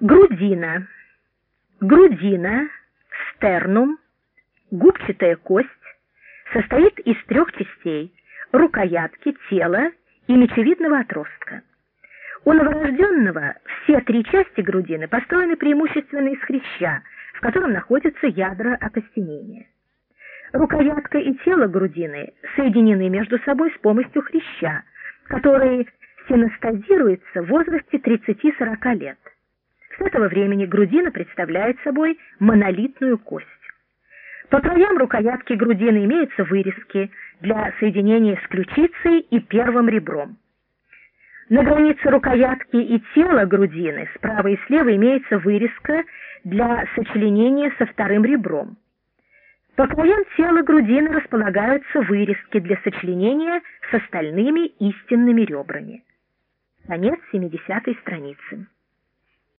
Грудина. Грудина, стернум, губчатая кость, состоит из трех частей – рукоятки, тела и мечевидного отростка. У новорожденного все три части грудины построены преимущественно из хряща, в котором находятся ядра окостенения. Рукоятка и тело грудины соединены между собой с помощью хряща, который синестазируется в возрасте 30-40 лет. С этого времени грудина представляет собой монолитную кость. По краям рукоятки грудины имеются вырезки для соединения с ключицей и первым ребром. На границе рукоятки и тела грудины справа и слева имеется вырезка для сочленения со вторым ребром. По краям тела грудины располагаются вырезки для сочленения с остальными истинными ребрами. Конец 70 страницы.